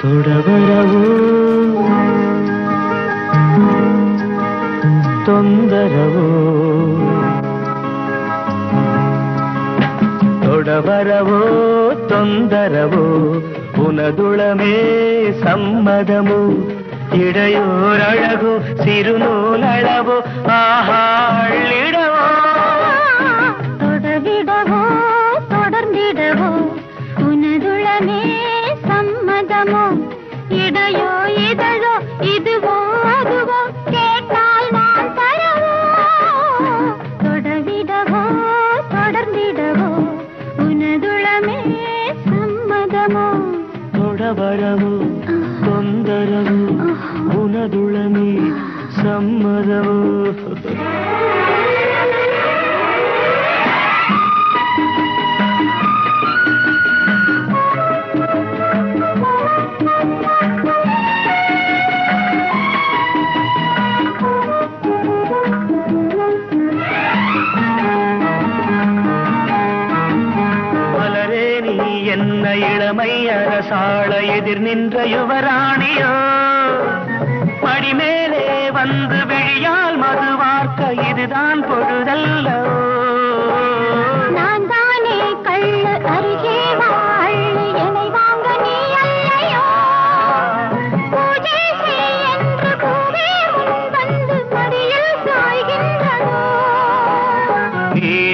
ತೊಡವರವು ತೊಂದರವು. ತೊಡವರವೋ ತೊಂದರವೋ ಪುನದುಳಮೇ ಸಮ್ಮದಮು. ಇಡೆಯೋರಳಗು ಸಿರುನೂಲಳವು ಆಹಾಳ್ಳಿ తొడవరవు తొందరవు పునదుళమే సమ్మదము என்ன இளமை அரசாள எதிர் நின்ற யுவராணியோ? படிமேலே வந்து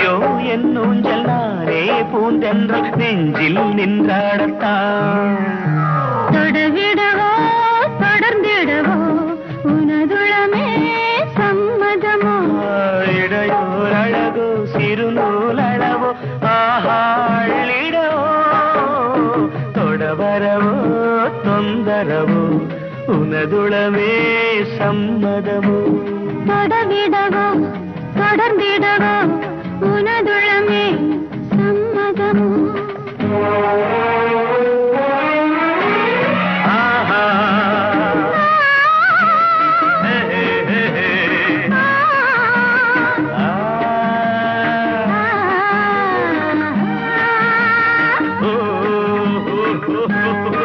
நீயோ என் ஊஞ்சல் நானே பூந்தென்றல் நெஞ்சில் நின்றாடத்தான் தொடவிடவோ தொடர்ந்திடவோ உனதுளமே சம்மதமோ இடையோர் அழகோ சிறுநூலளவோ ஆஹாளிடவோ தொடவரவோ தொந்தரவோ உனதுளமே சம்மதமோ தொடவிடவோ தொடர்ந்திடவோ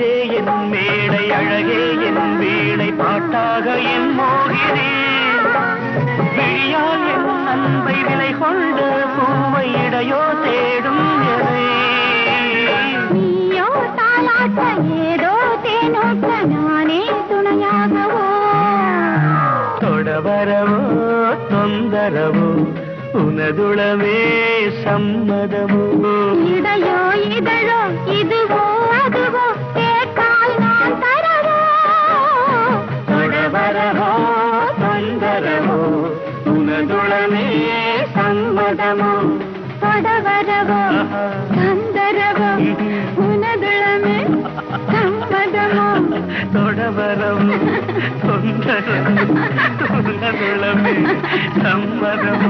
மனதே என் மேடை அழகே என் வீணை பாட்டாக என் மோகினே. விழியால் என் அன்பை விலை கொண்ட பூவை இடையோ தேடும் நீயோ தாலாட்ட ஏதோ தேனோட்ட நானே துணையாகவோ. தொடவரவோ தொந்தரவோ உனதுளமே சம்மதமோ. ಗಾನಮ ಪಡವರವ ಗಂಧರವ ಉನದಳಮೆ ಸಮ್ಮದಮ ತೊಡವರವ ತೊಂದರವ ಉನದಳಮೆ ಸಮ್ಮದಮ